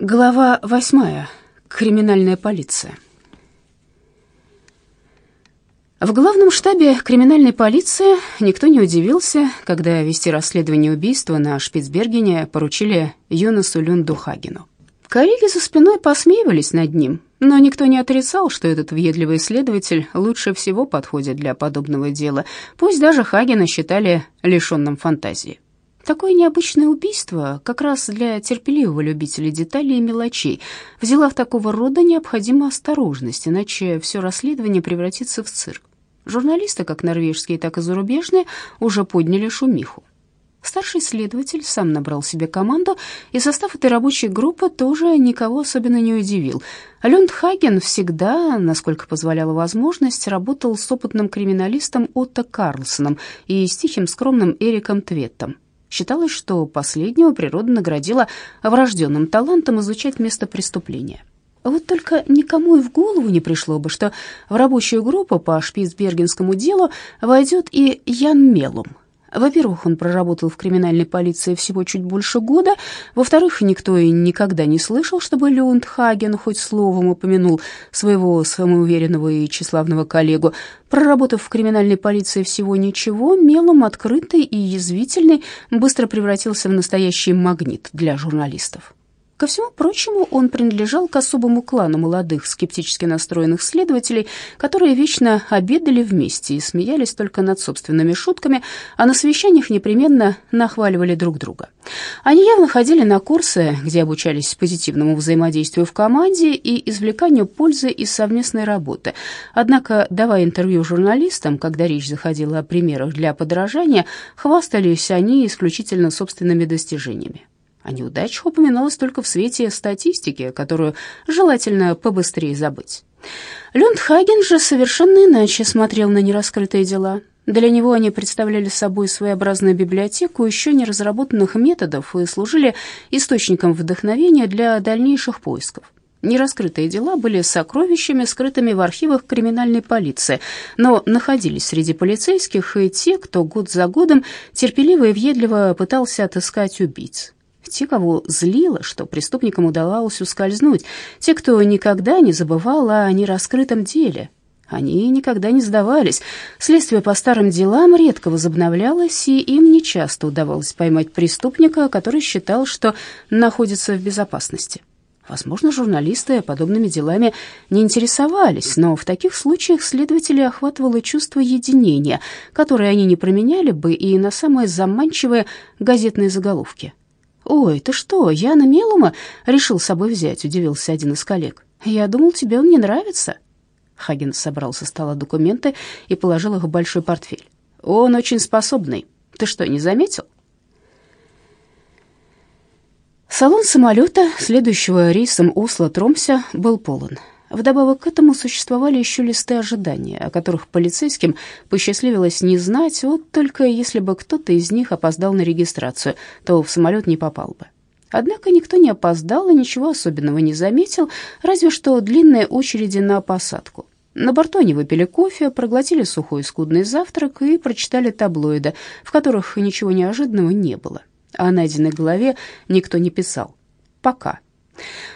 Глава восьмая. Криминальная полиция. В главном штабе криминальной полиции никто не удивился, когда вести расследование убийства на Шпицбергене поручили Юнасу Люнду Хагену. Коллеги за спиной посмеивались над ним, но никто не отрицал, что этот въедливый следователь лучше всего подходит для подобного дела, пусть даже Хагена считали лишенным фантазии. Такое необычное убийство как раз для терпеливого любителя деталей и мелочей. В делах такого рода необходима осторожность, иначе все расследование превратится в цирк. Журналисты, как норвежские, так и зарубежные, уже подняли шумиху. Старший следователь сам набрал себе команду, и состав этой рабочей группы тоже никого особенно не удивил. Люнд Хаген всегда, насколько позволяла возможность, работал с опытным криминалистом Отто Карлсоном и с тихим скромным Эриком Тветтом. Считалось, что последнего природа наградила врожденным талантом изучать место преступления. Вот только никому и в голову не пришло бы, что в рабочую группу по шпицбергенскому делу войдет и Ян Мелум, во-первых, он проработал в криминальной полиции всего чуть больше года. Во-вторых, никто и никогда не слышал, чтобы Люндхаген хоть словом упомянул своего самоуверенного и тщеславного коллегу. Проработав в криминальной полиции всего ничего, мелом открытый и язвительный быстро превратился в настоящий магнит для журналистов. Ко всему прочему, он принадлежал к особому клану молодых, скептически настроенных следователей, которые вечно обедали вместе и смеялись только над собственными шутками, а на совещаниях непременно нахваливали друг друга. Они явно ходили на курсы, где обучались позитивному взаимодействию в команде и извлеканию пользы из совместной работы. Однако, давая интервью журналистам, когда речь заходила о примерах для подражания, хвастались они исключительно собственными достижениями. О неудачах упоминалось только в свете статистики, которую желательно побыстрее забыть. Люндхаген же совершенно иначе смотрел на нераскрытые дела. Для него они представляли собой своеобразную библиотеку еще не разработанных методов и служили источником вдохновения для дальнейших поисков. Нераскрытые дела были сокровищами, скрытыми в архивах криминальной полиции, но находились среди полицейских и те, кто год за годом терпеливо и въедливо пытался отыскать убийц те, кого злило, что преступникам удавалось ускользнуть, те, кто никогда не забывал о нераскрытом деле. Они никогда не сдавались. Следствие по старым делам редко возобновлялось, и им нечасто удавалось поймать преступника, который считал, что находится в безопасности. Возможно, журналисты подобными делами не интересовались, но в таких случаях следователи охватывало чувство единения, которое они не променяли бы и на самые заманчивые газетные заголовки. «Ой, ты что, Яна Мелума решил с собой взять?» — удивился один из коллег. «Я думал, тебе он не нравится». Хаген собрал со стола документы и положил их в большой портфель. «Он очень способный. Ты что, не заметил?» Салон самолета, следующего рейсом Осло-Тромся, был полон. Вдобавок к этому существовали еще листы ожидания, о которых полицейским посчастливилось не знать, вот только если бы кто-то из них опоздал на регистрацию, то в самолет не попал бы. Однако никто не опоздал и ничего особенного не заметил, разве что длинные очереди на посадку. На борту они выпили кофе, проглотили сухой скудный завтрак и прочитали таблоиды, в которых ничего неожиданного не было. О найденной голове никто не писал. Пока.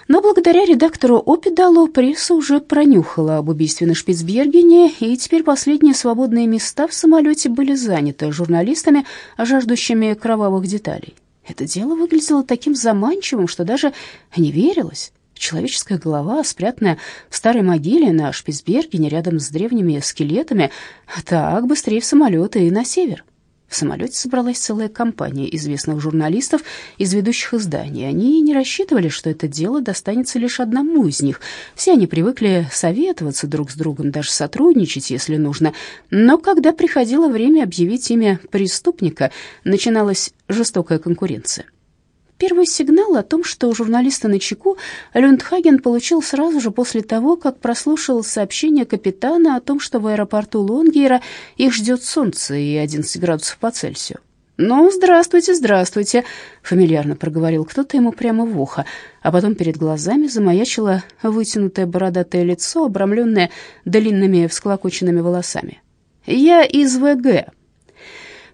Но благодаря редактору Опидалу пресса уже пронюхала об убийстве на Шпицбергене, и теперь последние свободные места в самолете были заняты журналистами, жаждущими кровавых деталей. Это дело выглядело таким заманчивым, что даже не верилось. Человеческая голова, спрятанная в старой могиле на Шпицбергене рядом с древними скелетами, так быстрее в самолет и на север. В самолете собралась целая компания известных журналистов из ведущих изданий. Они не рассчитывали, что это дело достанется лишь одному из них. Все они привыкли советоваться друг с другом, даже сотрудничать, если нужно. Но когда приходило время объявить имя преступника, начиналась жестокая конкуренция. Первый сигнал о том, что журналисты на чеку, Люндхаген получил сразу же после того, как прослушал сообщение капитана о том, что в аэропорту Лонгейра их ждет солнце и 11 градусов по Цельсию. «Ну, здравствуйте, здравствуйте», — фамильярно проговорил кто-то ему прямо в ухо, а потом перед глазами замаячило вытянутое бородатое лицо, обрамленное длинными всклокоченными волосами. «Я из ВГ»,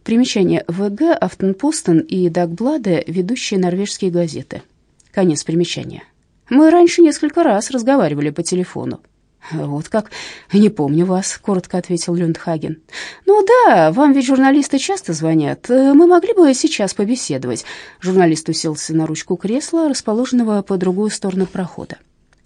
Примечание ВГ, Автонпостен и Дагбладе – ведущие норвежские газеты. Конец примечания. Мы раньше несколько раз разговаривали по телефону». «Вот как? Не помню вас», — коротко ответил Люндхаген. «Ну да, вам ведь журналисты часто звонят. Мы могли бы сейчас побеседовать». Журналист уселся на ручку кресла, расположенного по другую сторону прохода.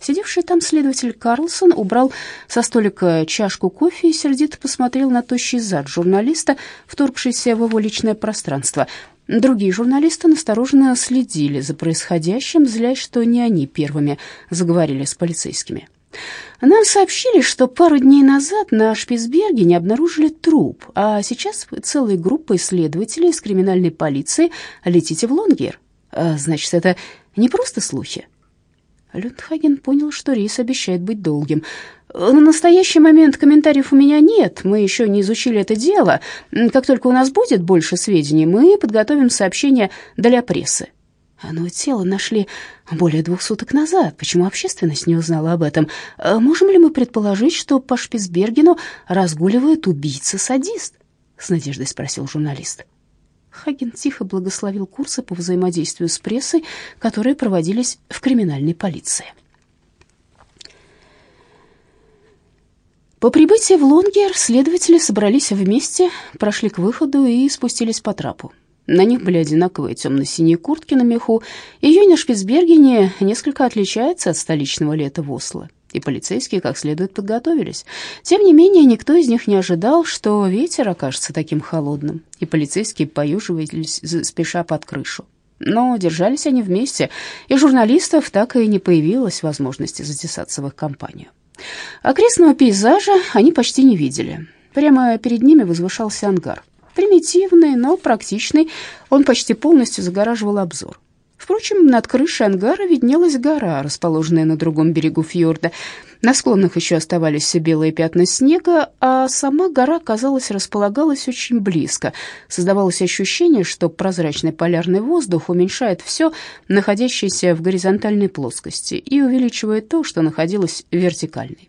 Сидевший там следователь Карлсон убрал со столика чашку кофе и сердито посмотрел на тощий зад журналиста, вторгшийся в его личное пространство. Другие журналисты настороженно следили за происходящим, злясь, что не они первыми заговорили с полицейскими. Нам сообщили, что пару дней назад на Шпицберге не обнаружили труп, а сейчас целая группа исследователей из криминальной полиции летите в Лонгер. А, значит, это не просто слухи. Люндхаген понял, что рейс обещает быть долгим. На настоящий момент комментариев у меня нет, мы еще не изучили это дело. Как только у нас будет больше сведений, мы подготовим сообщение для прессы. Но тело нашли более двух суток назад. Почему общественность не узнала об этом? А можем ли мы предположить, что по Шпицбергену разгуливает убийца-садист? С надеждой спросил журналист. Хаген тихо благословил курсы по взаимодействию с прессой, которые проводились в криминальной полиции. По прибытии в Лонгер следователи собрались вместе, прошли к выходу и спустились по трапу. На них были одинаковые темно-синие куртки на меху. Июнь на Шпицбергене несколько отличается от столичного лета в Осло, и полицейские как следует подготовились. Тем не менее, никто из них не ожидал, что ветер окажется таким холодным, и полицейские поюживались, спеша под крышу. Но держались они вместе, и журналистов так и не появилось возможности затесаться в их компанию. Окрестного пейзажа они почти не видели. Прямо перед ними возвышался ангар — Примитивный, но практичный, он почти полностью загораживал обзор. Впрочем, над крышей ангара виднелась гора, расположенная на другом берегу фьорда. На склонах еще оставались все белые пятна снега, а сама гора, казалось, располагалась очень близко. Создавалось ощущение, что прозрачный полярный воздух уменьшает все, находящееся в горизонтальной плоскости, и увеличивает то, что находилось в вертикальной.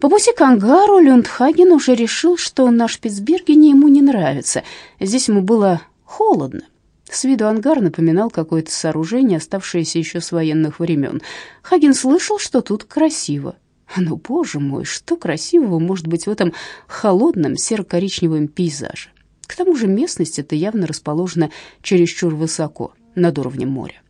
По пути к ангару Люндхаген уже решил, что на Шпицбергене ему не нравится. Здесь ему было холодно. С виду ангар напоминал какое-то сооружение, оставшееся еще с военных времен. Хаген слышал, что тут красиво. Но, боже мой, что красивого может быть в этом холодном серо-коричневом пейзаже? К тому же местность эта явно расположена чересчур высоко, над уровнем моря.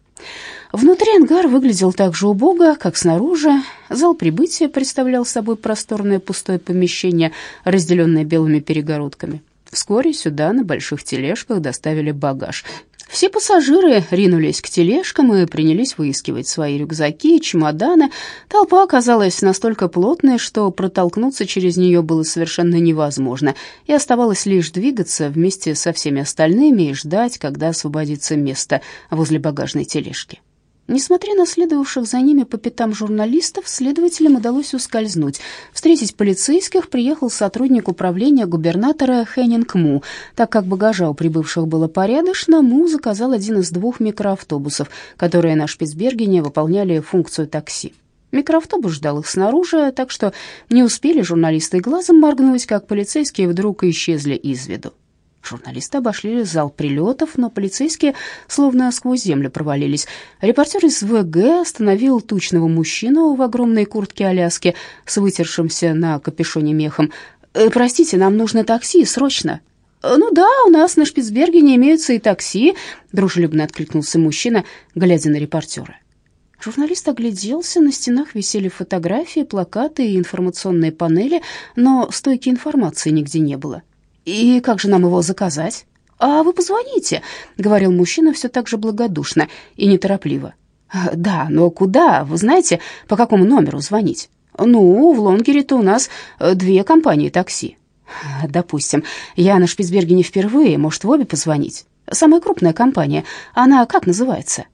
Внутри ангар выглядел так же убого, как снаружи. Зал прибытия представлял собой просторное пустое помещение, разделенное белыми перегородками. Вскоре сюда на больших тележках доставили багаж. Все пассажиры ринулись к тележкам и принялись выискивать свои рюкзаки и чемоданы. Толпа оказалась настолько плотной, что протолкнуться через нее было совершенно невозможно, и оставалось лишь двигаться вместе со всеми остальными и ждать, когда освободится место возле багажной тележки. Несмотря на следовавших за ними по пятам журналистов, следователям удалось ускользнуть. Встретить полицейских приехал сотрудник управления губернатора Хеннинг Му. Так как багажа у прибывших было порядочно, Му заказал один из двух микроавтобусов, которые на Шпицбергене выполняли функцию такси. Микроавтобус ждал их снаружи, так что не успели журналисты глазом моргнуть, как полицейские вдруг исчезли из виду. Журналисты обошли зал прилетов, но полицейские словно сквозь землю провалились. Репортер из ВГ остановил тучного мужчину в огромной куртке Аляски с вытершимся на капюшоне мехом. «Э, «Простите, нам нужно такси, срочно!» «Ну да, у нас на Шпицбергене имеются и такси», — дружелюбно откликнулся мужчина, глядя на репортера. Журналист огляделся, на стенах висели фотографии, плакаты и информационные панели, но стойки информации нигде не было. «И как же нам его заказать?» «А вы позвоните», — говорил мужчина все так же благодушно и неторопливо. «Да, но куда? Вы знаете, по какому номеру звонить?» «Ну, в Лонгере-то у нас э, две компании такси». «Допустим, я на Шпицбергене впервые, может, в обе позвонить? Самая крупная компания, она как называется?»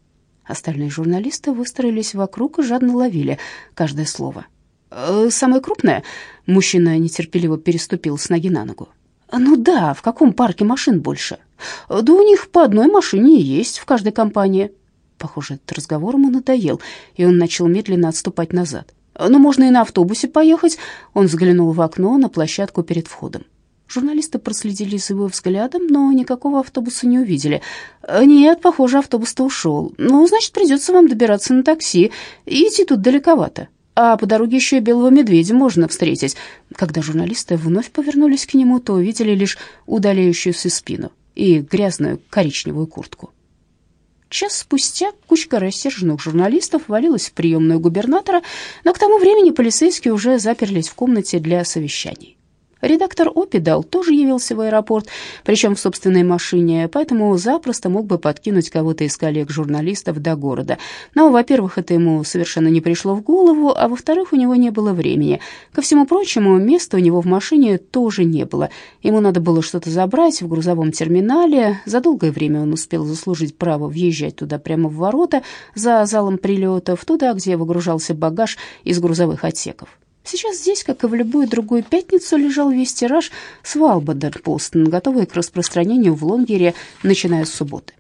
Остальные журналисты выстроились вокруг и жадно ловили каждое слово. «Э, «Самая крупная?» — мужчина нетерпеливо переступил с ноги на ногу. Ну да, в каком парке машин больше? Да у них по одной машине есть в каждой компании. Похоже, этот разговор ему надоел, и он начал медленно отступать назад. Ну, можно и на автобусе поехать. Он взглянул в окно на площадку перед входом. Журналисты проследили за его взглядом, но никакого автобуса не увидели. «Нет, похоже, автобус-то ушел. Ну, значит, придется вам добираться на такси. Идти тут далековато. А по дороге еще и белого медведя можно встретить». Когда журналисты вновь повернулись к нему, то увидели лишь удаляющуюся спину и грязную коричневую куртку. Час спустя кучка рассерженных журналистов валилась в приемную губернатора, но к тому времени полицейские уже заперлись в комнате для совещаний. Редактор Опидал тоже явился в аэропорт, причем в собственной машине, поэтому запросто мог бы подкинуть кого-то из коллег-журналистов до города. Но, во-первых, это ему совершенно не пришло в голову, а во-вторых, у него не было времени. Ко всему прочему, места у него в машине тоже не было. Ему надо было что-то забрать в грузовом терминале. За долгое время он успел заслужить право въезжать туда прямо в ворота за залом прилетов, туда, где выгружался багаж из грузовых отсеков. Сейчас здесь, как и в любую другую пятницу, лежал весь тираж Свалбадерпост, готовый к распространению в Лонгере, начиная с субботы.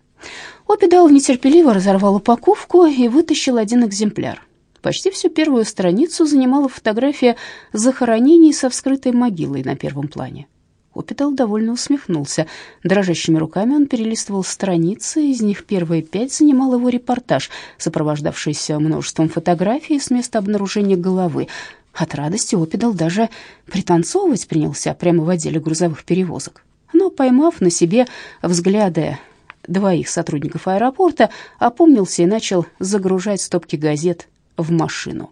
Опидал нетерпеливо разорвал упаковку и вытащил один экземпляр. Почти всю первую страницу занимала фотография захоронений со вскрытой могилой на первом плане. Опитал довольно усмехнулся. Дрожащими руками он перелистывал страницы, из них первые пять занимал его репортаж, сопровождавшийся множеством фотографий с места обнаружения головы. От радости Опидал даже пританцовывать принялся прямо в отделе грузовых перевозок. Но, поймав на себе взгляды двоих сотрудников аэропорта, опомнился и начал загружать стопки газет в машину.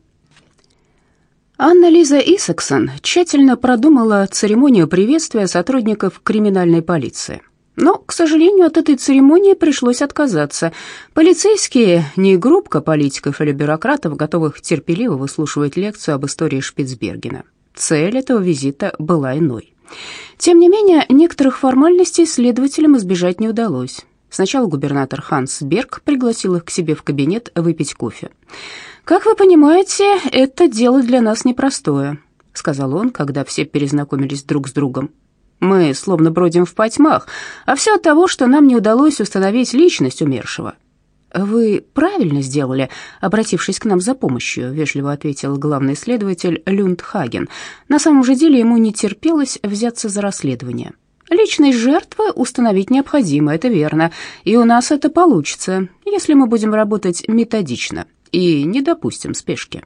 Анна-Лиза Исаксон тщательно продумала церемонию приветствия сотрудников криминальной полиции. Но, к сожалению, от этой церемонии пришлось отказаться. Полицейские не группка политиков или бюрократов, готовых терпеливо выслушивать лекцию об истории Шпицбергена. Цель этого визита была иной. Тем не менее, некоторых формальностей следователям избежать не удалось. Сначала губернатор Ханс Берг пригласил их к себе в кабинет выпить кофе. «Как вы понимаете, это дело для нас непростое», — сказал он, когда все перезнакомились друг с другом. Мы словно бродим в потьмах, а все от того, что нам не удалось установить личность умершего. Вы правильно сделали, обратившись к нам за помощью, вежливо ответил главный следователь Люнд. На самом же деле ему не терпелось взяться за расследование. Личность жертвы установить необходимо, это верно, и у нас это получится, если мы будем работать методично и не допустим спешки.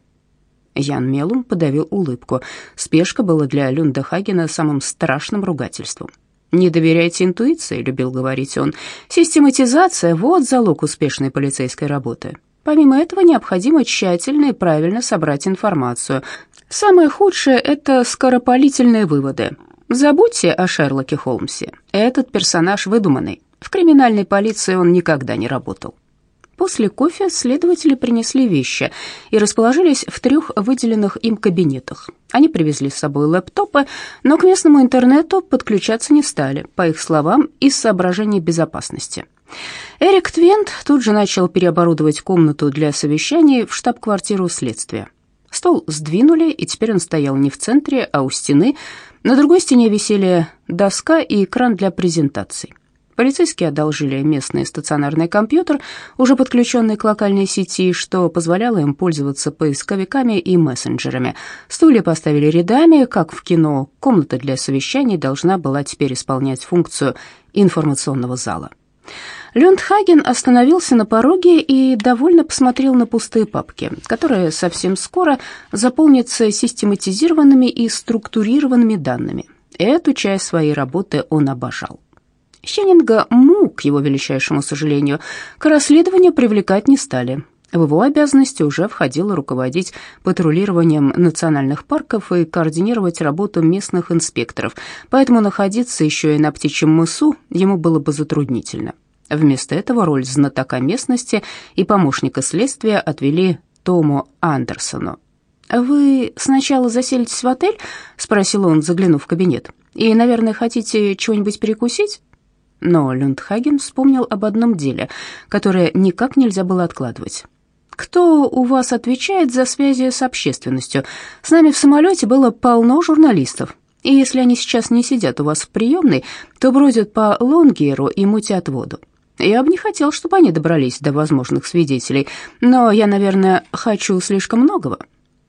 Ян Мелум подавил улыбку. Спешка была для Люнда Хагена самым страшным ругательством. «Не доверяйте интуиции», — любил говорить он. «Систематизация — вот залог успешной полицейской работы. Помимо этого необходимо тщательно и правильно собрать информацию. Самое худшее — это скоропалительные выводы. Забудьте о Шерлоке Холмсе. Этот персонаж выдуманный. В криминальной полиции он никогда не работал. После кофе следователи принесли вещи и расположились в трех выделенных им кабинетах. Они привезли с собой лэптопы, но к местному интернету подключаться не стали, по их словам, из соображений безопасности. Эрик Твент тут же начал переоборудовать комнату для совещаний в штаб-квартиру следствия. Стол сдвинули, и теперь он стоял не в центре, а у стены. На другой стене висели доска и экран для презентаций. Полицейские одолжили местный стационарный компьютер, уже подключенный к локальной сети, что позволяло им пользоваться поисковиками и мессенджерами. Стулья поставили рядами, как в кино. Комната для совещаний должна была теперь исполнять функцию информационного зала. Люндхаген остановился на пороге и довольно посмотрел на пустые папки, которые совсем скоро заполнятся систематизированными и структурированными данными. Эту часть своей работы он обожал. Хеннинга Му, к его величайшему сожалению, к расследованию привлекать не стали. В его обязанности уже входило руководить патрулированием национальных парков и координировать работу местных инспекторов, поэтому находиться еще и на птичьем мысу ему было бы затруднительно. Вместо этого роль знатока местности и помощника следствия отвели Тому Андерсону. «Вы сначала заселитесь в отель?» — спросил он, заглянув в кабинет. «И, наверное, хотите чего-нибудь перекусить?» Но Люндхаген вспомнил об одном деле, которое никак нельзя было откладывать. «Кто у вас отвечает за связи с общественностью? С нами в самолете было полно журналистов, и если они сейчас не сидят у вас в приемной, то бродят по Лонгеру и мутят воду. Я бы не хотел, чтобы они добрались до возможных свидетелей, но я, наверное, хочу слишком многого».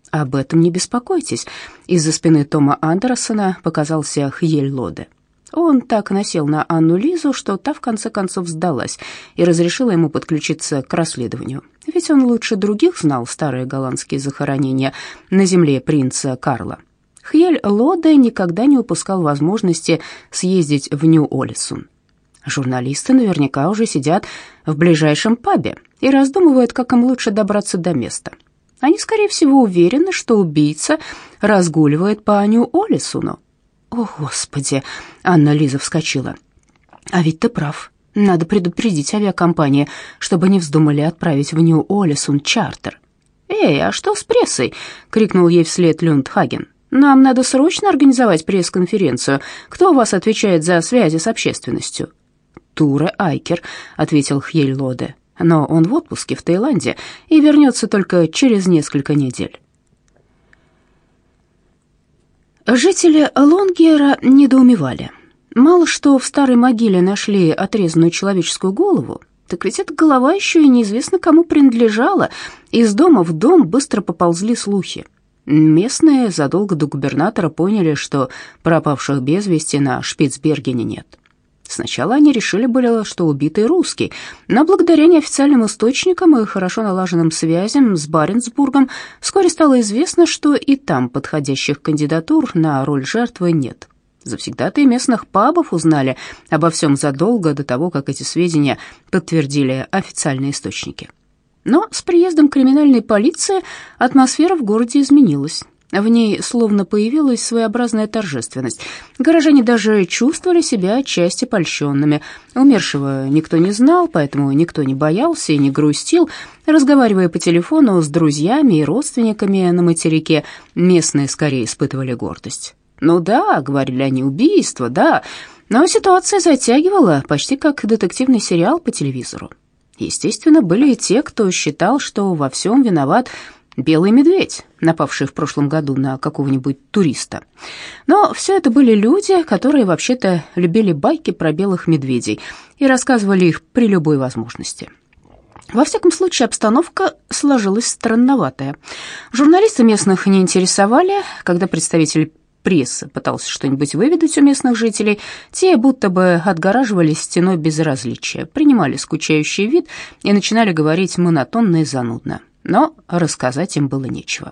«Об этом не беспокойтесь». Из-за спины Тома Андерсона показался Хьель Лоде. Он так насел на Анну Лизу, что та в конце концов сдалась и разрешила ему подключиться к расследованию. Ведь он лучше других знал старые голландские захоронения на земле принца Карла. Хьель Лоде никогда не упускал возможности съездить в Нью-Олисун. Журналисты наверняка уже сидят в ближайшем пабе и раздумывают, как им лучше добраться до места. Они, скорее всего, уверены, что убийца разгуливает по Нью-Олисуну. «О, Господи!» — Анна Лиза вскочила. «А ведь ты прав. Надо предупредить авиакомпании, чтобы не вздумали отправить в Нью-Олисун чартер». «Эй, а что с прессой?» — крикнул ей вслед Люндхаген. «Нам надо срочно организовать пресс-конференцию. Кто у вас отвечает за связи с общественностью?» «Туре Айкер», — ответил Хьельлоде. «Но он в отпуске в Таиланде и вернется только через несколько недель». Жители Лонгера недоумевали. Мало что в старой могиле нашли отрезанную человеческую голову, так ведь эта голова еще и неизвестно кому принадлежала. Из дома в дом быстро поползли слухи. Местные задолго до губернатора поняли, что пропавших без вести на Шпицбергене нет. Сначала они решили было, что убитый русский, но благодаря неофициальным источникам и хорошо налаженным связям с Баренцбургом вскоре стало известно, что и там подходящих кандидатур на роль жертвы нет. Завсегдатые местных пабов узнали обо всем задолго до того, как эти сведения подтвердили официальные источники. Но с приездом криминальной полиции атмосфера в городе изменилась. В ней словно появилась своеобразная торжественность. Горожане даже чувствовали себя отчасти польщенными. Умершего никто не знал, поэтому никто не боялся и не грустил. Разговаривая по телефону с друзьями и родственниками на материке, местные скорее испытывали гордость. «Ну да», — говорили они, — «убийство, да». Но ситуация затягивала, почти как детективный сериал по телевизору. Естественно, были и те, кто считал, что во всем виноват белый медведь, напавший в прошлом году на какого-нибудь туриста. Но все это были люди, которые вообще-то любили байки про белых медведей и рассказывали их при любой возможности. Во всяком случае, обстановка сложилась странноватая. Журналисты местных не интересовали, когда представитель прессы пытался что-нибудь выведать у местных жителей, те будто бы отгораживались стеной безразличия, принимали скучающий вид и начинали говорить монотонно и занудно но рассказать им было нечего.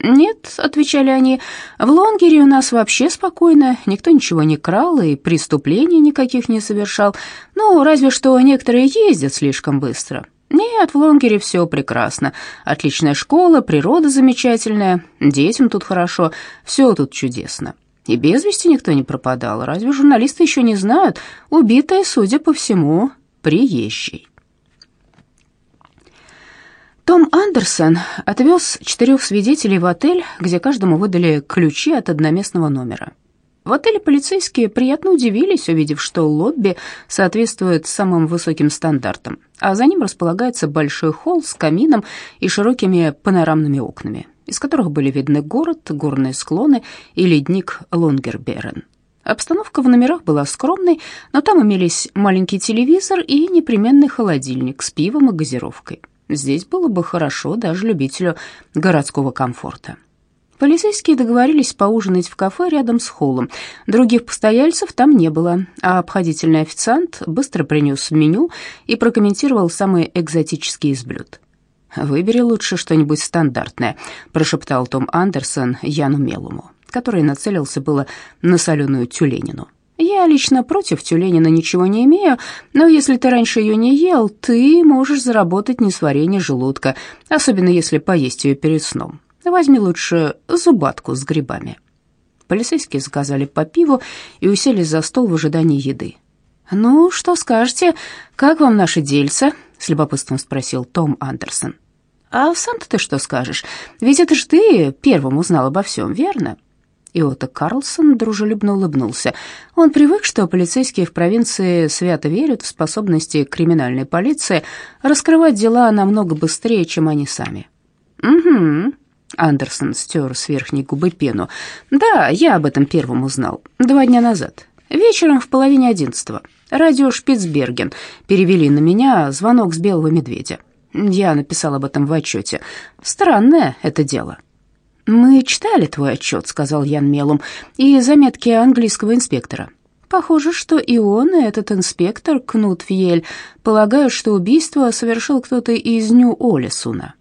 «Нет», — отвечали они, — «в Лонгере у нас вообще спокойно, никто ничего не крал и преступлений никаких не совершал, ну, разве что некоторые ездят слишком быстро». «Нет, в Лонгере все прекрасно. Отличная школа, природа замечательная, детям тут хорошо, все тут чудесно. И без вести никто не пропадал. Разве журналисты еще не знают? Убитая, судя по всему, приезжий». Том Андерсон отвез четырех свидетелей в отель, где каждому выдали ключи от одноместного номера. В отеле полицейские приятно удивились, увидев, что лобби соответствует самым высоким стандартам, а за ним располагается большой холл с камином и широкими панорамными окнами, из которых были видны город, горные склоны и ледник Лонгерберен. Обстановка в номерах была скромной, но там имелись маленький телевизор и непременный холодильник с пивом и газировкой. Здесь было бы хорошо даже любителю городского комфорта. Полицейские договорились поужинать в кафе рядом с холлом. Других постояльцев там не было, а обходительный официант быстро принес меню и прокомментировал самые экзотические из блюд. «Выбери лучше что-нибудь стандартное», — прошептал Том Андерсон Яну Мелому, который нацелился было на соленую тюленину. Я лично против тюленина ничего не имею, но если ты раньше ее не ел, ты можешь заработать несварение желудка, особенно если поесть ее перед сном. Возьми лучше зубатку с грибами». Полицейские заказали по пиву и уселись за стол в ожидании еды. «Ну, что скажете? Как вам наши дельца?» — с любопытством спросил Том Андерсон. «А сам-то ты что скажешь? Ведь это ж ты первым узнал обо всем, верно?» Иота Карлсон дружелюбно улыбнулся. Он привык, что полицейские в провинции свято верят в способности криминальной полиции раскрывать дела намного быстрее, чем они сами. «Угу», — Андерсон стер с верхней губы пену. «Да, я об этом первым узнал. Два дня назад. Вечером в половине одиннадцатого. Радио «Шпицберген» перевели на меня звонок с белого медведя. Я написал об этом в отчете. Странное это дело». «Мы читали твой отчет», — сказал Ян Мелум, — «и заметки английского инспектора. Похоже, что и он, и этот инспектор Кнут Фьель полагают, что убийство совершил кто-то из Нью-Олесуна.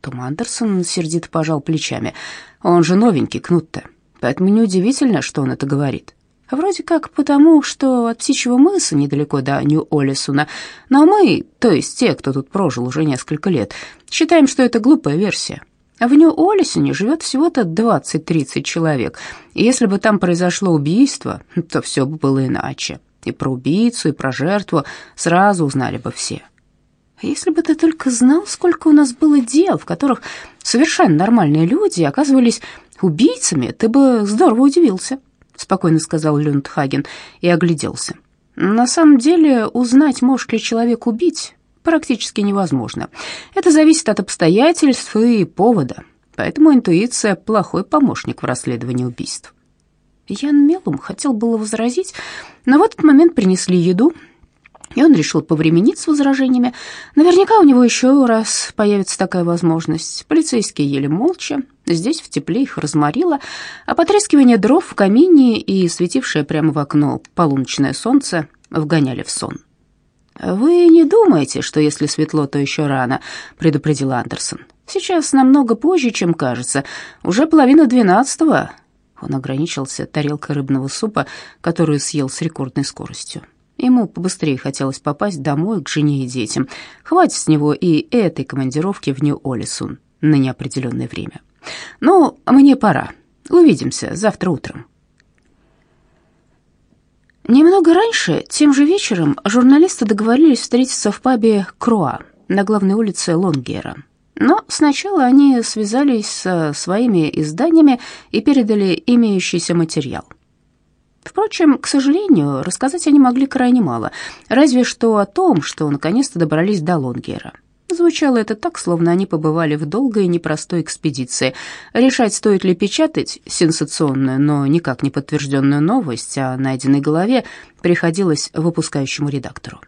Том Андерсон сердито пожал плечами. Он же новенький, Кнут-то, поэтому неудивительно, что он это говорит. Вроде как потому, что от Птичьего мыса недалеко до Нью-Олесуна, но мы, то есть те, кто тут прожил уже несколько лет, считаем, что это глупая версия. В Нью-Олесуне живет всего-то 20-30 человек, и если бы там произошло убийство, то все бы было иначе. И про убийцу, и про жертву сразу узнали бы все. Если бы ты только знал, сколько у нас было дел, в которых совершенно нормальные люди оказывались убийцами, ты бы здорово удивился спокойно сказал Люндхаген и огляделся. На самом деле, узнать, может ли человек убить, практически невозможно. Это зависит от обстоятельств и повода. Поэтому интуиция плохой помощник в расследовании убийств. Ян Мелум хотел было возразить, но в этот момент принесли еду, и он решил повременить с возражениями. Наверняка у него еще раз появится такая возможность. Полицейские ели молча, здесь в тепле их разморило, а потрескивание дров в камине и светившее прямо в окно полуночное солнце вгоняли в сон. «Вы не думаете, что если светло, то еще рано», — предупредил Андерсон. «Сейчас намного позже, чем кажется. Уже половина двенадцатого». Он ограничился тарелкой рыбного супа, которую съел с рекордной скоростью. Ему побыстрее хотелось попасть домой к жене и детям. Хватит с него и этой командировки в Нью-Олисун на неопределенное время. Ну, мне пора. Увидимся завтра утром. Немного раньше, тем же вечером, журналисты договорились встретиться в пабе «Круа» на главной улице Лонгера. Но сначала они связались со своими изданиями и передали имеющийся материал – Впрочем, к сожалению, рассказать они могли крайне мало, разве что о том, что наконец-то добрались до Лонгера. Звучало это так, словно они побывали в долгой и непростой экспедиции. Решать, стоит ли печатать сенсационную, но никак не подтвержденную новость о найденной голове, приходилось выпускающему редактору.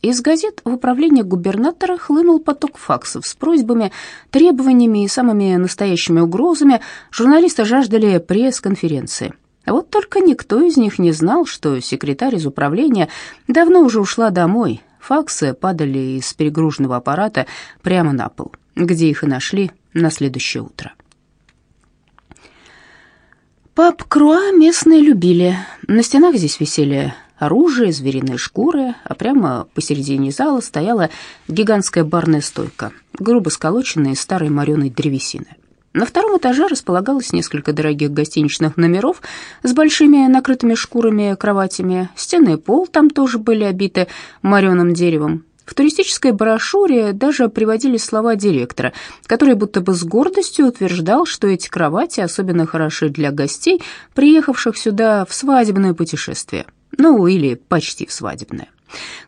Из газет в управление губернатора хлынул поток факсов с просьбами, требованиями и самыми настоящими угрозами. Журналисты жаждали пресс-конференции. Вот только никто из них не знал, что секретарь из управления давно уже ушла домой. Факсы падали из перегруженного аппарата прямо на пол, где их и нашли на следующее утро. Пап Круа местные любили. На стенах здесь висели оружие, звериные шкуры, а прямо посередине зала стояла гигантская барная стойка, грубо сколоченная из старой мореной древесины. На втором этаже располагалось несколько дорогих гостиничных номеров с большими накрытыми шкурами кроватями. Стены и пол там тоже были обиты мореным деревом. В туристической брошюре даже приводили слова директора, который будто бы с гордостью утверждал, что эти кровати особенно хороши для гостей, приехавших сюда в свадебное путешествие. Ну, или почти в свадебное.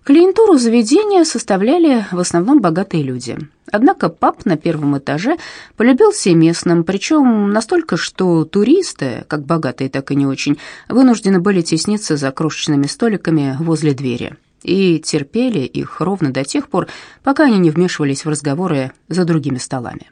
Клиентуру заведения составляли в основном богатые люди. Однако паб на первом этаже полюбился местным, причем настолько, что туристы, как богатые, так и не очень, вынуждены были тесниться за крошечными столиками возле двери и терпели их ровно до тех пор, пока они не вмешивались в разговоры за другими столами.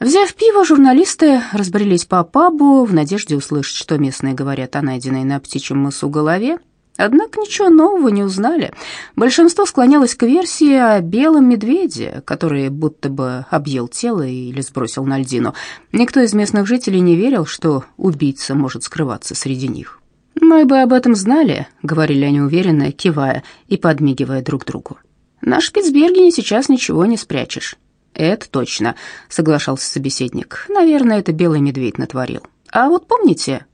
Взяв пиво, журналисты разбрелись по пабу в надежде услышать, что местные говорят о найденной на птичьем мысу голове, Однако ничего нового не узнали. Большинство склонялось к версии о белом медведе, который будто бы объел тело или сбросил на льдину. Никто из местных жителей не верил, что убийца может скрываться среди них. «Мы бы об этом знали», — говорили они уверенно, кивая и подмигивая друг другу. «На Шпицбергене сейчас ничего не спрячешь». «Это точно», — соглашался собеседник. «Наверное, это белый медведь натворил. А вот помните...»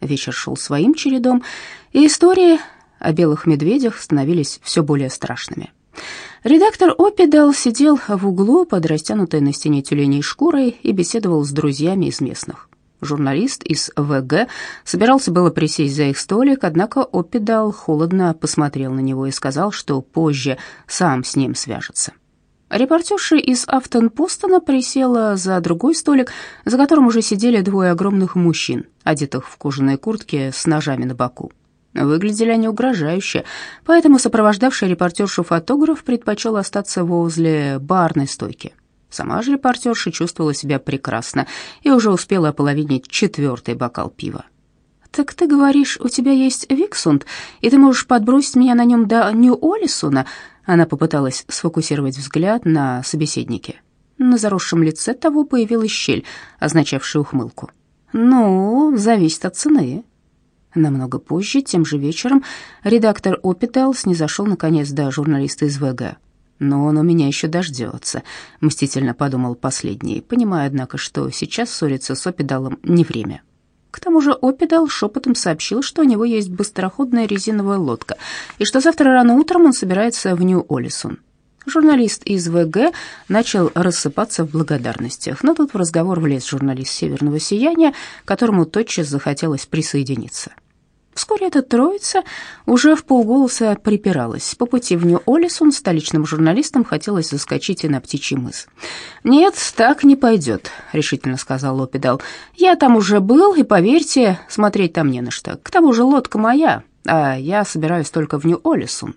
Вечер шел своим чередом, и истории о белых медведях становились все более страшными. Редактор Опидал сидел в углу под растянутой на стене тюленей шкурой и беседовал с друзьями из местных. Журналист из ВГ собирался было присесть за их столик, однако Опидал холодно посмотрел на него и сказал, что позже сам с ним свяжется. Репортерша из Афтон-Постона присела за другой столик, за которым уже сидели двое огромных мужчин, одетых в кожаные куртки с ножами на боку. Выглядели они угрожающе, поэтому сопровождавший репортершу фотограф предпочел остаться возле барной стойки. Сама же репортерша чувствовала себя прекрасно и уже успела ополовинить четвертый бокал пива. «Так ты говоришь, у тебя есть Виксунд, и ты можешь подбросить меня на нем до Нью-Олисуна?» Она попыталась сфокусировать взгляд на собеседнике. На заросшем лице того появилась щель, означавшая ухмылку. «Ну, зависит от цены». Намного позже, тем же вечером, редактор Опиталс не зашел наконец до журналиста из ВГ. «Но он у меня еще дождется», — мстительно подумал последний, понимая, однако, что сейчас ссориться с Опидалом не время. К тому же Опидал шепотом сообщил, что у него есть быстроходная резиновая лодка, и что завтра рано утром он собирается в Нью-Олисон. Журналист из ВГ начал рассыпаться в благодарностях, но тут в разговор влез журналист «Северного сияния», которому тотчас захотелось присоединиться. Вскоре эта троица уже в полголоса припиралась. По пути в Нью-Олисон столичным журналистам хотелось заскочить и на птичий мыс. «Нет, так не пойдет», — решительно сказал Лопидал. «Я там уже был, и, поверьте, смотреть там не на что. К тому же лодка моя, а я собираюсь только в Нью-Олисон.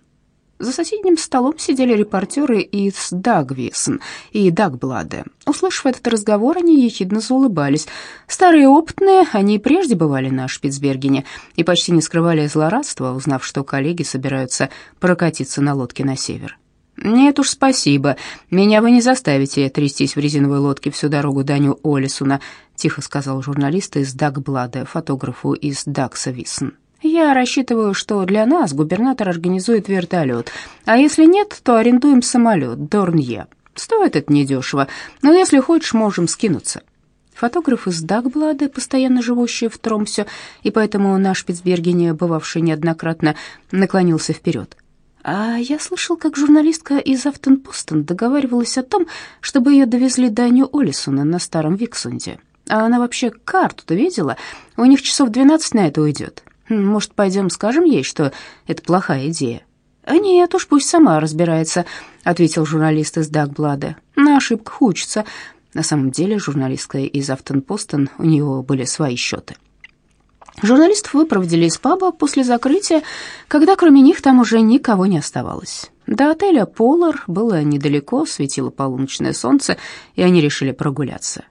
За соседним столом сидели репортеры из Дагвисен и Дагбладе. Услышав этот разговор, они ехидно заулыбались. Старые опытные, они прежде бывали на Шпицбергене и почти не скрывали злорадства, узнав, что коллеги собираются прокатиться на лодке на север. «Нет уж, спасибо. Меня вы не заставите трястись в резиновой лодке всю дорогу до Нью-Олисуна», тихо сказал журналист из Дагблада, фотографу из Дакса Виссен. Я рассчитываю, что для нас губернатор организует вертолет, а если нет, то арендуем самолет Дорнье. Стоит это недешево, но если хочешь, можем скинуться. Фотограф из Дагблада, постоянно живущий в Тромсе, и поэтому на Шпицбергене, бывавший неоднократно, наклонился вперед. А я слышал, как журналистка из Автонпостен договаривалась о том, чтобы ее довезли до Нью-Олисона на Старом Виксунде. А она вообще карту-то видела? У них часов двенадцать на это уйдет. Может, пойдем скажем ей, что это плохая идея?» «А «Нет уж, пусть сама разбирается», — ответил журналист из Дагблада. «На ошибках учится». На самом деле журналистка из Автонпостен, у нее были свои счеты. Журналистов выпроводили из паба после закрытия, когда кроме них там уже никого не оставалось. До отеля «Полар» было недалеко, светило полуночное солнце, и они решили прогуляться.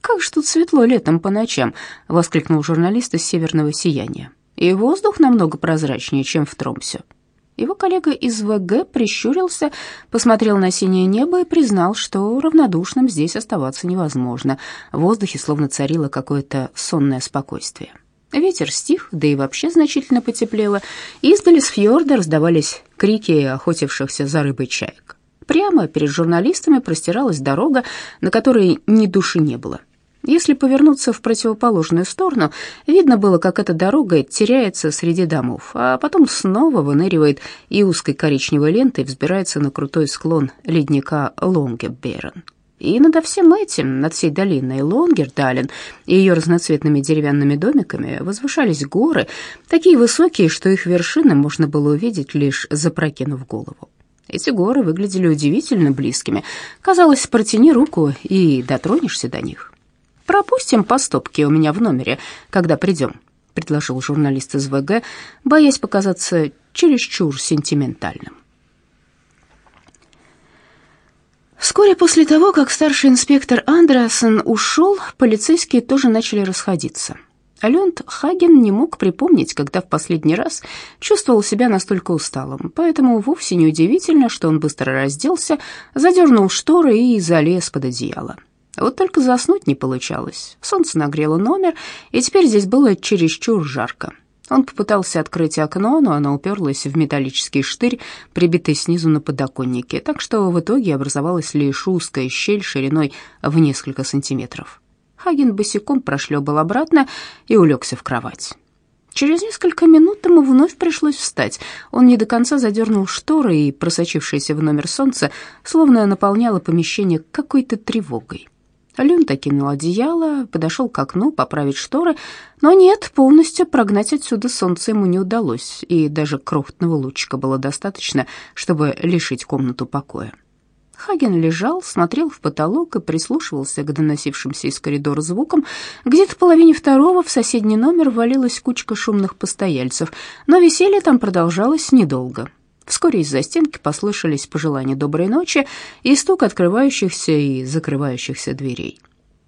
«Как же тут светло летом по ночам!» — воскликнул журналист из «Северного сияния» и воздух намного прозрачнее, чем в Тромсе. Его коллега из ВГ прищурился, посмотрел на синее небо и признал, что равнодушным здесь оставаться невозможно. В воздухе словно царило какое-то сонное спокойствие. Ветер стих, да и вообще значительно потеплело. Издали с фьорда раздавались крики охотившихся за рыбой чаек. Прямо перед журналистами простиралась дорога, на которой ни души не было. Если повернуться в противоположную сторону, видно было, как эта дорога теряется среди домов, а потом снова выныривает и узкой коричневой лентой взбирается на крутой склон ледника Лонгеберен. И над всем этим, над всей долиной Лонгердален и ее разноцветными деревянными домиками возвышались горы, такие высокие, что их вершины можно было увидеть, лишь запрокинув голову. Эти горы выглядели удивительно близкими. Казалось, протяни руку и дотронешься до них. Пропустим по стопке у меня в номере, когда придем», — предложил журналист из ВГ, боясь показаться чересчур сентиментальным. Вскоре после того, как старший инспектор Андреасон ушел, полицейские тоже начали расходиться. Леонт Хаген не мог припомнить, когда в последний раз чувствовал себя настолько усталым, поэтому вовсе не удивительно, что он быстро разделся, задернул шторы и залез под одеяло. Вот только заснуть не получалось. Солнце нагрело номер, и теперь здесь было чересчур жарко. Он попытался открыть окно, но оно уперлось в металлический штырь, прибитый снизу на подоконнике, так что в итоге образовалась лишь узкая щель шириной в несколько сантиметров. Хаген босиком прошлепал обратно и улегся в кровать. Через несколько минут ему вновь пришлось встать. Он не до конца задернул шторы, и просочившееся в номер солнце словно наполняло помещение какой-то тревогой. Люнт окинул одеяло, подошел к окну поправить шторы, но нет, полностью прогнать отсюда солнце ему не удалось, и даже крохотного лучика было достаточно, чтобы лишить комнату покоя. Хаген лежал, смотрел в потолок и прислушивался к доносившимся из коридора звукам. Где-то в половине второго в соседний номер валилась кучка шумных постояльцев, но веселье там продолжалось недолго. Вскоре из-за стенки послышались пожелания доброй ночи и стук открывающихся и закрывающихся дверей.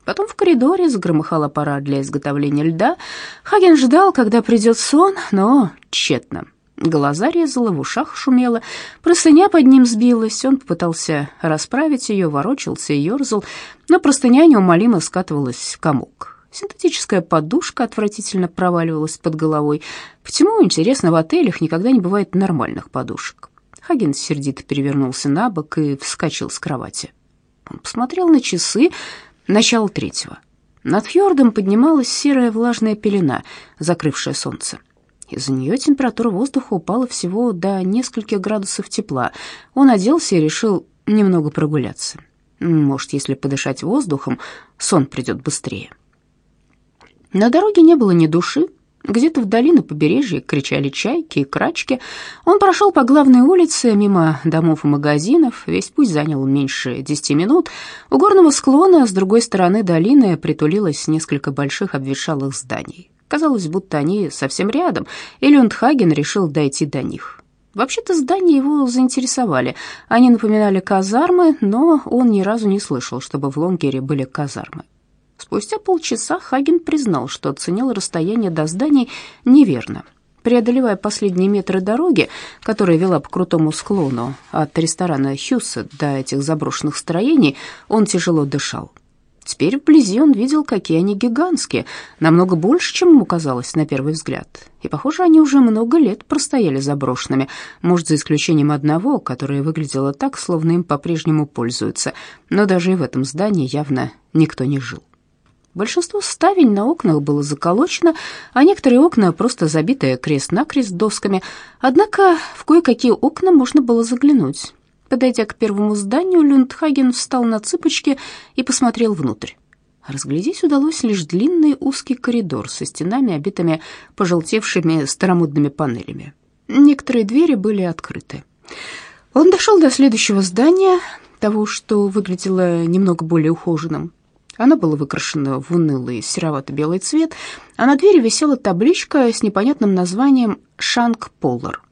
Потом в коридоре загромыхал аппарат для изготовления льда. Хаген ждал, когда придет сон, но тщетно. Глаза резала, в ушах шумело, простыня под ним сбилась. Он попытался расправить ее, ворочался и ерзал, но простыня неумолимо скатывалась в комок. Синтетическая подушка отвратительно проваливалась под головой. Почему, интересно, в отелях никогда не бывает нормальных подушек? Хаген сердито перевернулся на бок и вскочил с кровати. Он посмотрел на часы, начало третьего. Над фьордом поднималась серая влажная пелена, закрывшая солнце. Из-за нее температура воздуха упала всего до нескольких градусов тепла. Он оделся и решил немного прогуляться. Может, если подышать воздухом, сон придет быстрее. На дороге не было ни души. Где-то вдали на побережье кричали чайки и крачки. Он прошел по главной улице, мимо домов и магазинов. Весь путь занял меньше десяти минут. У горного склона с другой стороны долины притулилось несколько больших обветшалых зданий. Казалось, будто они совсем рядом, и Люндхаген решил дойти до них. Вообще-то здания его заинтересовали. Они напоминали казармы, но он ни разу не слышал, чтобы в Лонгере были казармы. Спустя полчаса Хаген признал, что оценил расстояние до зданий неверно. Преодолевая последние метры дороги, которая вела по крутому склону от ресторана Хьюса до этих заброшенных строений, он тяжело дышал. Теперь вблизи он видел, какие они гигантские, намного больше, чем ему казалось на первый взгляд. И, похоже, они уже много лет простояли заброшенными, может, за исключением одного, которое выглядело так, словно им по-прежнему пользуются. Но даже и в этом здании явно никто не жил. Большинство ставень на окнах было заколочено, а некоторые окна просто забиты крест-накрест досками. Однако в кое-какие окна можно было заглянуть. Подойдя к первому зданию, Люндхаген встал на цыпочки и посмотрел внутрь. Разглядеть удалось лишь длинный узкий коридор со стенами, обитыми пожелтевшими старомодными панелями. Некоторые двери были открыты. Он дошел до следующего здания, того, что выглядело немного более ухоженным. Оно было выкрашено в унылый серовато-белый цвет, а на двери висела табличка с непонятным названием «Шанг-Поллар».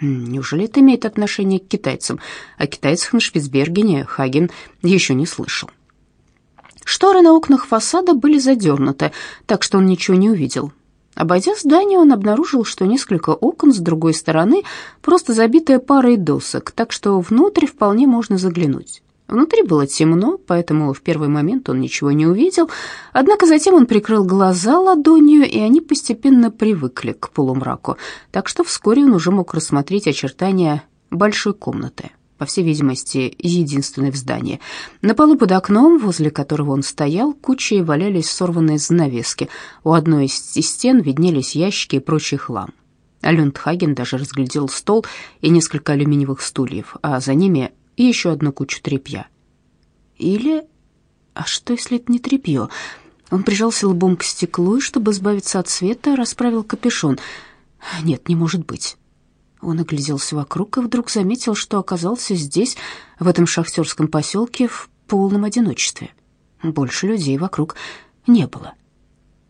Неужели это имеет отношение к китайцам? О китайцах на Шпицбергене Хаген еще не слышал. Шторы на окнах фасада были задернуты, так что он ничего не увидел. Обойдя здание, он обнаружил, что несколько окон с другой стороны просто забитые парой досок, так что внутрь вполне можно заглянуть. Внутри было темно, поэтому в первый момент он ничего не увидел, однако затем он прикрыл глаза ладонью, и они постепенно привыкли к полумраку, так что вскоре он уже мог рассмотреть очертания большой комнаты, по всей видимости, единственной в здании. На полу под окном, возле которого он стоял, кучей валялись сорванные занавески. У одной из стен виднелись ящики и прочий хлам. Люндхаген даже разглядел стол и несколько алюминиевых стульев, а за ними и еще одну кучу тряпья. Или... А что, если это не тряпье? Он прижался лбом к стеклу и, чтобы избавиться от света, расправил капюшон. Нет, не может быть. Он огляделся вокруг и вдруг заметил, что оказался здесь, в этом шахтерском поселке, в полном одиночестве. Больше людей вокруг не было.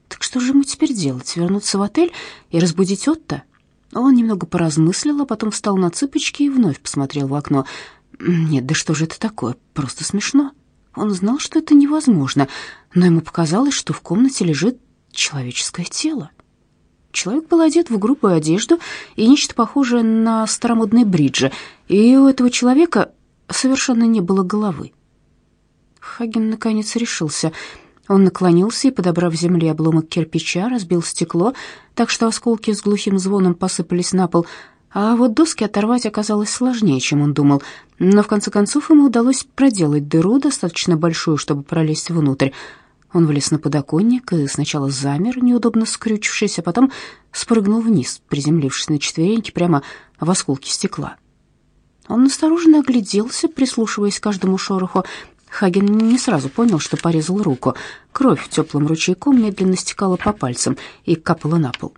Так что же ему теперь делать? Вернуться в отель и разбудить Отто? Он немного поразмыслил, а потом встал на цыпочки и вновь посмотрел в окно. Нет, да что же это такое? Просто смешно. Он знал, что это невозможно, но ему показалось, что в комнате лежит человеческое тело. Человек был одет в грубую одежду и нечто похожее на старомодные бриджи, и у этого человека совершенно не было головы. Хаген наконец решился. Он наклонился и, подобрав с земли обломок кирпича, разбил стекло, так что осколки с глухим звоном посыпались на пол, а вот доски оторвать оказалось сложнее, чем он думал, но в конце концов ему удалось проделать дыру, достаточно большую, чтобы пролезть внутрь. Он влез на подоконник и сначала замер, неудобно скрючившись, а потом спрыгнул вниз, приземлившись на четвереньки прямо в осколки стекла. Он осторожно огляделся, прислушиваясь к каждому шороху. Хаген не сразу понял, что порезал руку. Кровь теплым ручейком медленно стекала по пальцам и капала на пол.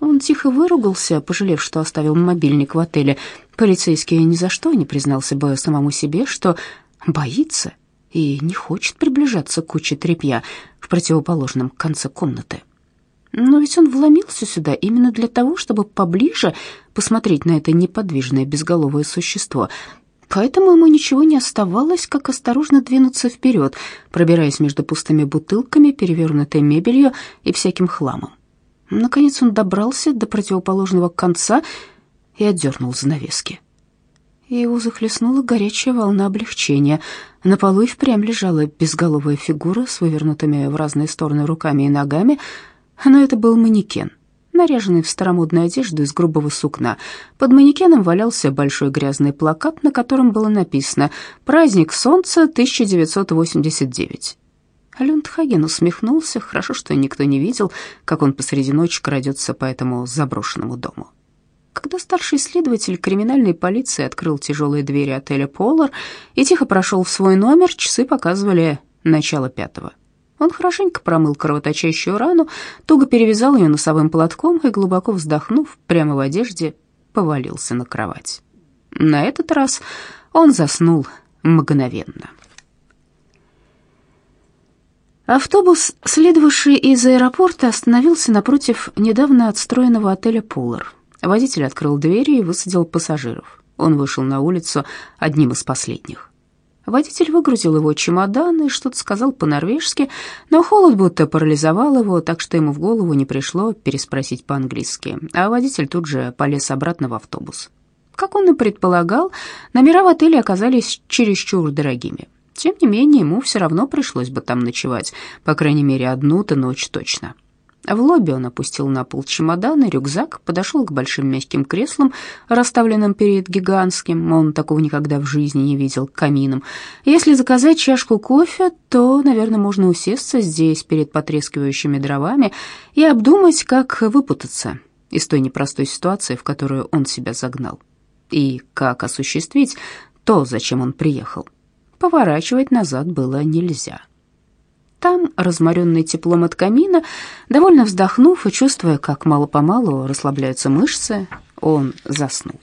Он тихо выругался, пожалев, что оставил мобильник в отеле. Полицейский ни за что не признался бы самому себе, что боится и не хочет приближаться к куче тряпья в противоположном конце комнаты. Но ведь он вломился сюда именно для того, чтобы поближе посмотреть на это неподвижное безголовое существо. Поэтому ему ничего не оставалось, как осторожно двинуться вперед, пробираясь между пустыми бутылками, перевернутой мебелью и всяким хламом. Наконец он добрался до противоположного конца и отдернул занавески. И его захлестнула горячая волна облегчения. На полу и впрямь лежала безголовая фигура с вывернутыми в разные стороны руками и ногами, но это был манекен — наряженный в старомодную одежду из грубого сукна. Под манекеном валялся большой грязный плакат, на котором было написано «Праздник солнца 1989». Люндхаген усмехнулся. Хорошо, что никто не видел, как он посреди ночи крадется по этому заброшенному дому. Когда старший следователь криминальной полиции открыл тяжелые двери отеля «Полар» и тихо прошел в свой номер, часы показывали начало пятого. Он хорошенько промыл кровоточащую рану, туго перевязал ее носовым платком и, глубоко вздохнув, прямо в одежде повалился на кровать. На этот раз он заснул мгновенно. Автобус, следовавший из аэропорта, остановился напротив недавно отстроенного отеля «Полар». Водитель открыл двери и высадил пассажиров. Он вышел на улицу одним из последних. Водитель выгрузил его чемодан и что-то сказал по-норвежски, но холод будто парализовал его, так что ему в голову не пришло переспросить по-английски, а водитель тут же полез обратно в автобус. Как он и предполагал, номера в отеле оказались чересчур дорогими. Тем не менее, ему все равно пришлось бы там ночевать, по крайней мере, одну-то ночь точно. В лобби он опустил на пол чемодан и рюкзак, подошел к большим мягким креслам, расставленным перед гигантским, он такого никогда в жизни не видел, камином. Если заказать чашку кофе, то, наверное, можно усесться здесь перед потрескивающими дровами и обдумать, как выпутаться из той непростой ситуации, в которую он себя загнал, и как осуществить то, зачем он приехал. Поворачивать назад было нельзя. Там, разморенный теплом от камина, довольно вздохнув и чувствуя, как мало-помалу расслабляются мышцы, он заснул.